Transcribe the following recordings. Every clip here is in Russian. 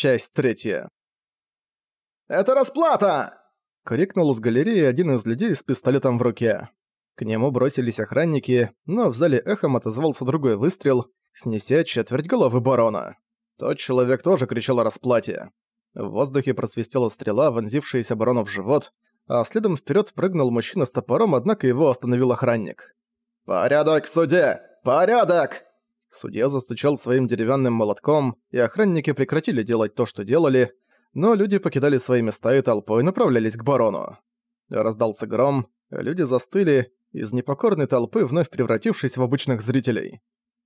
Часть третья. «Это расплата!» — крикнул с галереи один из людей с пистолетом в руке. К нему бросились охранники, но в зале эхом отозвался другой выстрел, снеся четверть головы барона. Тот человек тоже кричал о расплате. В воздухе просвистела стрела, вонзившаяся барону в живот, а следом вперед прыгнул мужчина с топором, однако его остановил охранник. «Порядок в суде! Порядок!» Судья застучал своим деревянным молотком, и охранники прекратили делать то, что делали, но люди покидали свои места и толпой направлялись к барону. Раздался гром, люди застыли, из непокорной толпы вновь превратившись в обычных зрителей.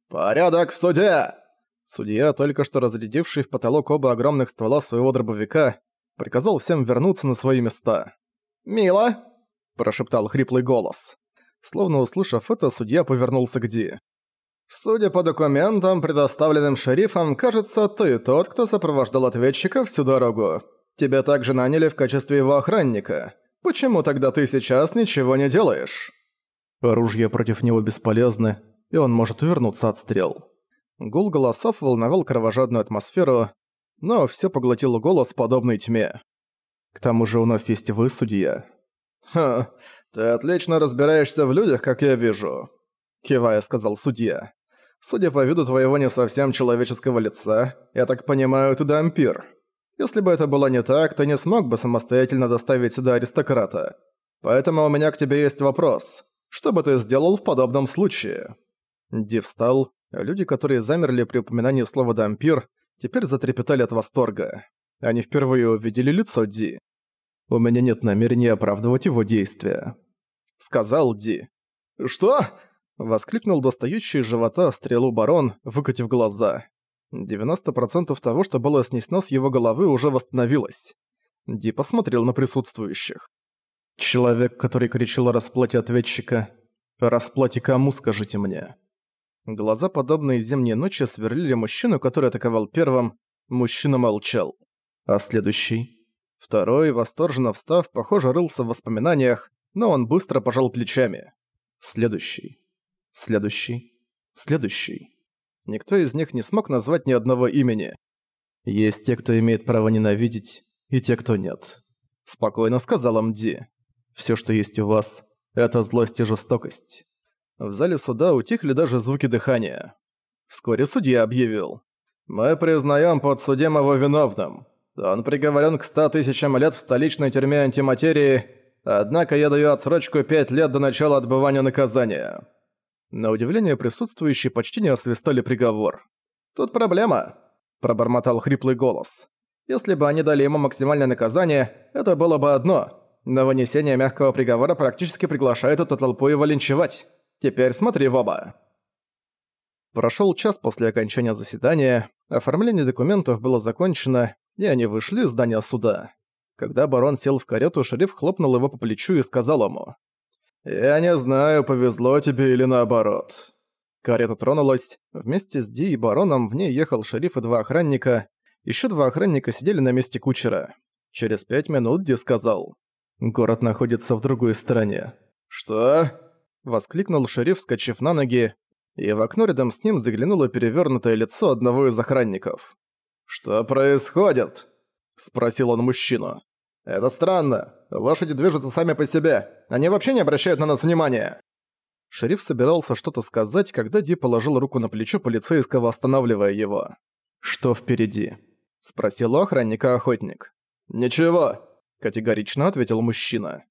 «Порядок в суде!» Судья, только что разрядивший в потолок оба огромных ствола своего дробовика, приказал всем вернуться на свои места. «Мило!» – прошептал хриплый голос. Словно услышав это, судья повернулся к Ди. «Судя по документам, предоставленным шерифом, кажется, ты тот, кто сопровождал ответчика всю дорогу. Тебя также наняли в качестве его охранника. Почему тогда ты сейчас ничего не делаешь?» Оружие против него бесполезны, и он может вернуться от стрел. Гул голосов волновал кровожадную атмосферу, но всё поглотил голос подобной тьме. «К тому же у нас есть вы, судья». «Ха, ты отлично разбираешься в людях, как я вижу», — кивая сказал судья. Судя по виду твоего не совсем человеческого лица, я так понимаю, ты дампир. Если бы это было не так, ты не смог бы самостоятельно доставить сюда аристократа. Поэтому у меня к тебе есть вопрос. Что бы ты сделал в подобном случае?» Ди встал, люди, которые замерли при упоминании слова «дампир», теперь затрепетали от восторга. Они впервые увидели лицо Ди. «У меня нет намерения оправдывать его действия», — сказал Ди. «Что?» Воскликнул достающий из живота стрелу барон, выкатив глаза. 90% того, что было снесено с его головы, уже восстановилось. Ди посмотрел на присутствующих. «Человек, который кричал о расплате ответчика. О расплате кому, скажите мне?» Глаза, подобные зимней ночи, сверлили мужчину, который атаковал первым. Мужчина молчал. А следующий? Второй, восторженно встав, похоже, рылся в воспоминаниях, но он быстро пожал плечами. Следующий. Следующий. Следующий. Никто из них не смог назвать ни одного имени. Есть те, кто имеет право ненавидеть, и те, кто нет. Спокойно сказал Мди. Все, что есть у вас, это злость и жестокость. В зале суда утихли даже звуки дыхания. Вскоре судья объявил. «Мы признаем подсудимого виновным. Он приговорен к ста тысячам лет в столичной тюрьме антиматерии, однако я даю отсрочку пять лет до начала отбывания наказания». На удивление присутствующие почти не освистали приговор. «Тут проблема», – пробормотал хриплый голос. «Если бы они дали ему максимальное наказание, это было бы одно. Но вынесение мягкого приговора практически приглашает эту толпу его линчевать. Теперь смотри в оба». Прошел час после окончания заседания, оформление документов было закончено, и они вышли из здания суда. Когда барон сел в карету, шериф хлопнул его по плечу и сказал ему «Я не знаю, повезло тебе или наоборот». Карета тронулась. Вместе с Ди и бароном в ней ехал шериф и два охранника. Еще два охранника сидели на месте кучера. Через пять минут Ди сказал. «Город находится в другой стороне». «Что?» – воскликнул шериф, скачив на ноги, и в окно рядом с ним заглянуло перевернутое лицо одного из охранников. «Что происходит?» – спросил он мужчину. «Это странно. Лошади движутся сами по себе. Они вообще не обращают на нас внимания». Шериф собирался что-то сказать, когда Ди положил руку на плечо полицейского, останавливая его. «Что впереди?» – спросил охранника охотник. «Ничего», – категорично ответил мужчина.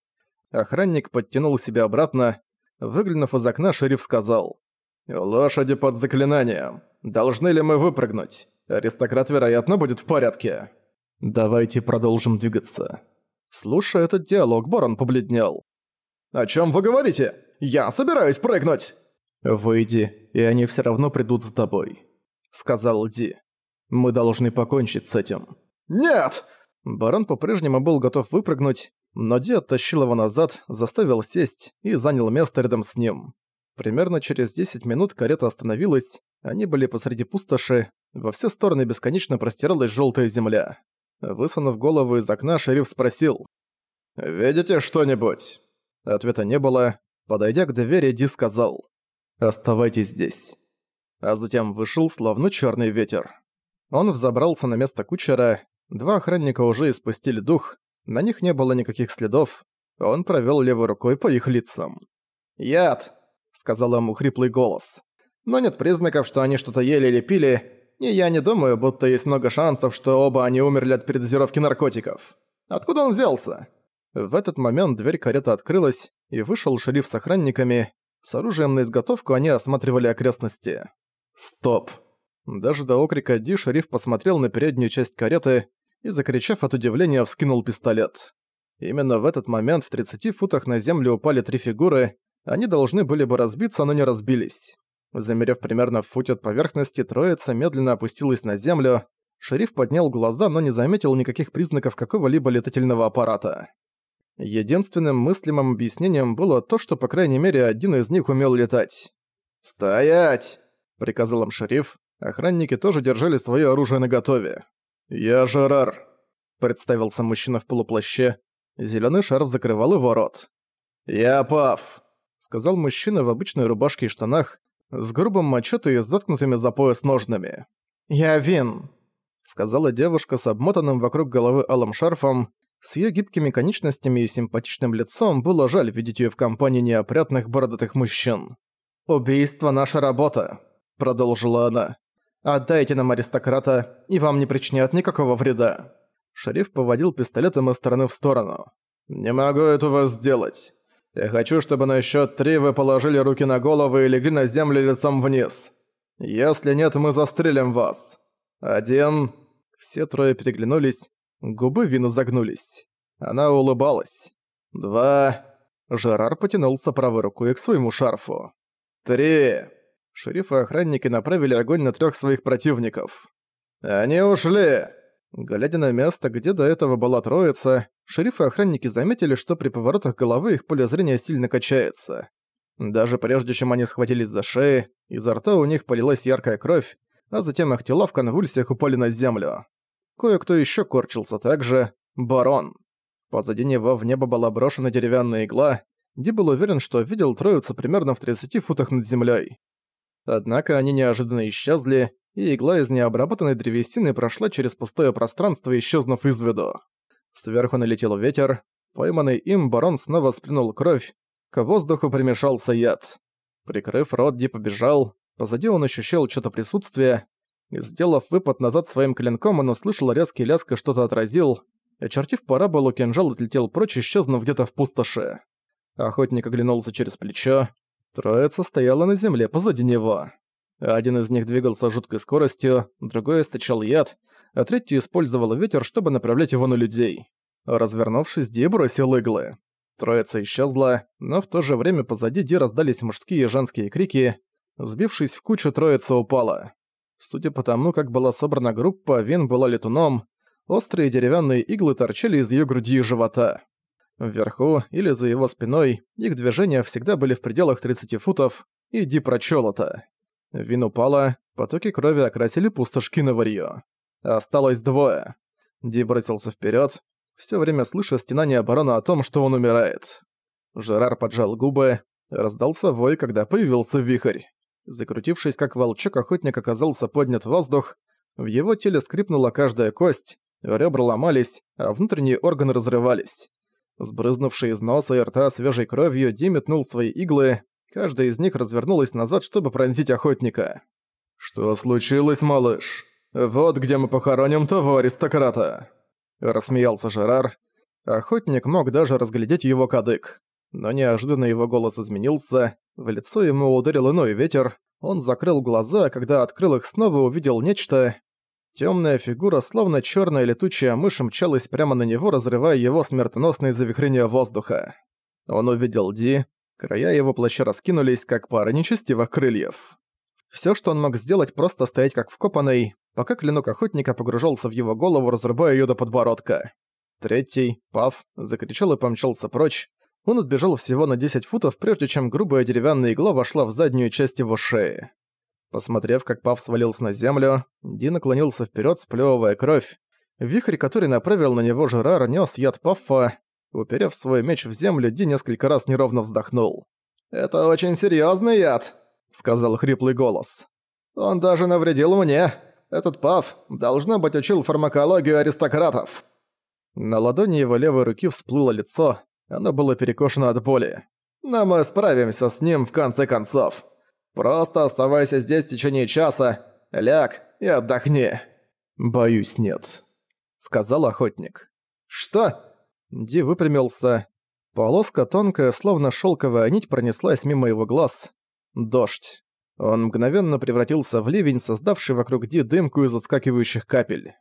Охранник подтянул себя обратно. Выглянув из окна, шериф сказал. «Лошади под заклинанием. Должны ли мы выпрыгнуть? Аристократ, вероятно, будет в порядке». «Давайте продолжим двигаться». Слушая этот диалог, Борон побледнел. «О чем вы говорите? Я собираюсь прыгнуть!» «Выйди, и они все равно придут за тобой», — сказал Ди. «Мы должны покончить с этим». «Нет!» Барон по-прежнему был готов выпрыгнуть, но Ди оттащил его назад, заставил сесть и занял место рядом с ним. Примерно через 10 минут карета остановилась, они были посреди пустоши, во все стороны бесконечно простиралась желтая земля. Высунув голову из окна, шериф спросил. «Видите что-нибудь?» Ответа не было. Подойдя к двери, Ди сказал. «Оставайтесь здесь». А затем вышел, словно черный ветер. Он взобрался на место кучера, два охранника уже испустили дух, на них не было никаких следов, он провёл левой рукой по их лицам. «Яд!» — сказал ему хриплый голос. «Но нет признаков, что они что-то ели или пили, и я не думаю, будто есть много шансов, что оба они умерли от передозировки наркотиков. Откуда он взялся?» В этот момент дверь кареты открылась, и вышел шериф с охранниками. С оружием на изготовку они осматривали окрестности. «Стоп!» Даже до окрика Ди шериф посмотрел на переднюю часть кареты и, закричав от удивления, вскинул пистолет. Именно в этот момент в 30 футах на землю упали три фигуры, они должны были бы разбиться, но не разбились. Замерев примерно в футе от поверхности, троица медленно опустилась на землю. Шериф поднял глаза, но не заметил никаких признаков какого-либо летательного аппарата. Единственным мыслимым объяснением было то, что по крайней мере один из них умел летать. «Стоять!» — приказал им шериф. Охранники тоже держали свое оружие наготове. «Я Жерар», — представился мужчина в полуплаще. Зелёный шарф закрывал его рот. «Я Пав», — сказал мужчина в обычной рубашке и штанах, с грубым мачете и заткнутыми за пояс ножнами. «Я Вин», — сказала девушка с обмотанным вокруг головы алым шарфом. С её гибкими конечностями и симпатичным лицом было жаль видеть её в компании неопрятных бородатых мужчин. «Убийство — наша работа», — продолжила она. «Отдайте нам аристократа, и вам не причинят никакого вреда». Шериф поводил пистолетом из стороны в сторону. «Не могу этого сделать. Я хочу, чтобы на счёт три вы положили руки на голову и легли на землю лицом вниз. Если нет, мы застрелим вас. Один...» Все трое переглянулись, губы Вина загнулись. Она улыбалась. «Два...» Жерар потянулся правой рукой к своему шарфу. «Три...» Шериф и охранники направили огонь на трёх своих противников. «Они ушли!» Глядя на место, где до этого была троица, шериф и охранники заметили, что при поворотах головы их поле зрения сильно качается. Даже прежде чем они схватились за шеи, изо рта у них полилась яркая кровь, а затем их тела в конвульсиях упали на землю. Кое-кто ещё корчился так же. Барон. Позади него в небо была брошена деревянная игла. Ди был уверен, что видел троицу примерно в 30 футах над землей. Однако они неожиданно исчезли, и игла из необработанной древесины прошла через пустое пространство, исчезнув из виду. Сверху налетел ветер, пойманный им барон снова сплюнул кровь, к воздуху примешался яд. Прикрыв рот, Ди побежал, позади он ощущал что-то присутствие, сделав выпад назад своим клинком, он услышал резкий лязг и что-то отразил. Очертив параболу, кинжал отлетел прочь, исчезнув где-то в пустоши. Охотник оглянулся через плечо. Троица стояла на земле позади него. Один из них двигался жуткой скоростью, другой источал яд, а третий использовал ветер, чтобы направлять его на людей. Развернувшись, Ди бросил иглы. Троица исчезла, но в то же время позади Ди раздались мужские и женские крики. Сбившись в кучу, троица упала. Судя по тому, как была собрана группа, Вин была летуном, острые деревянные иглы торчали из ее груди и живота. Вверху или за его спиной их движения всегда были в пределах 30 футов, и Ди прочёл это. Вин упала, потоки крови окрасили пустошки на варьё. Осталось двое. Ди бросился вперед, все время слыша стенание барона о том, что он умирает. Жерар поджал губы, раздался вой, когда появился вихрь. Закрутившись как волчок, охотник оказался поднят в воздух, в его теле скрипнула каждая кость, ребра ломались, а внутренние органы разрывались. Сбрызнувший из носа и рта свежей кровью, Ди метнул свои иглы, Каждая из них развернулась назад, чтобы пронзить охотника. «Что случилось, малыш? Вот где мы похороним того аристократа!» Рассмеялся Жерар. Охотник мог даже разглядеть его кадык. Но неожиданно его голос изменился, в лицо ему ударил иной ветер, он закрыл глаза, а когда открыл их снова, увидел нечто. Темная фигура, словно черная летучая мышь, мчалась прямо на него, разрывая его смертоносные завихрения воздуха. Он увидел Ди, Края его плаща раскинулись, как пара нечестивых крыльев. Всё, что он мог сделать, просто стоять как вкопанный, пока клинок охотника погружался в его голову, разрубая её до подбородка. Третий, Пав, закричал и помчался прочь. Он отбежал всего на 10 футов, прежде чем грубая деревянная игла вошла в заднюю часть его шеи. Посмотрев, как Пав свалился на землю, Ди наклонился вперед, сплёвывая кровь. Вихрь, который направил на него Жерар, нес яд Паффа, Уперев свой меч в землю, Ди несколько раз неровно вздохнул. «Это очень серьёзный яд», — сказал хриплый голос. «Он даже навредил мне. Этот Пав, должно быть, учил фармакологию аристократов». На ладони его левой руки всплыло лицо, оно было перекошено от боли. «Но мы справимся с ним в конце концов. Просто оставайся здесь в течение часа, ляг и отдохни». «Боюсь, нет», — сказал охотник. «Что?» Ди выпрямился. Полоска тонкая, словно шелковая нить, пронеслась мимо его глаз. Дождь. Он мгновенно превратился в ливень, создавший вокруг Ди дымку из отскакивающих капель.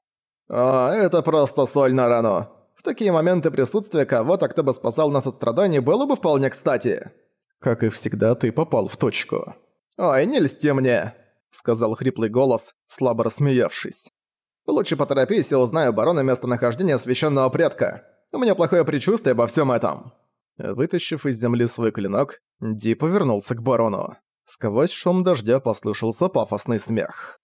«О, это просто соль на рану. В такие моменты присутствие кого-то, кто бы спасал нас от страданий, было бы вполне кстати». «Как и всегда, ты попал в точку». «Ой, не льсти мне», — сказал хриплый голос, слабо рассмеявшись. «Лучше поторопись и узнай у барона местонахождение священного предка. У меня плохое предчувствие обо всем этом». Вытащив из земли свой клинок, Ди повернулся к барону. Сквозь шум дождя послышался пафосный смех.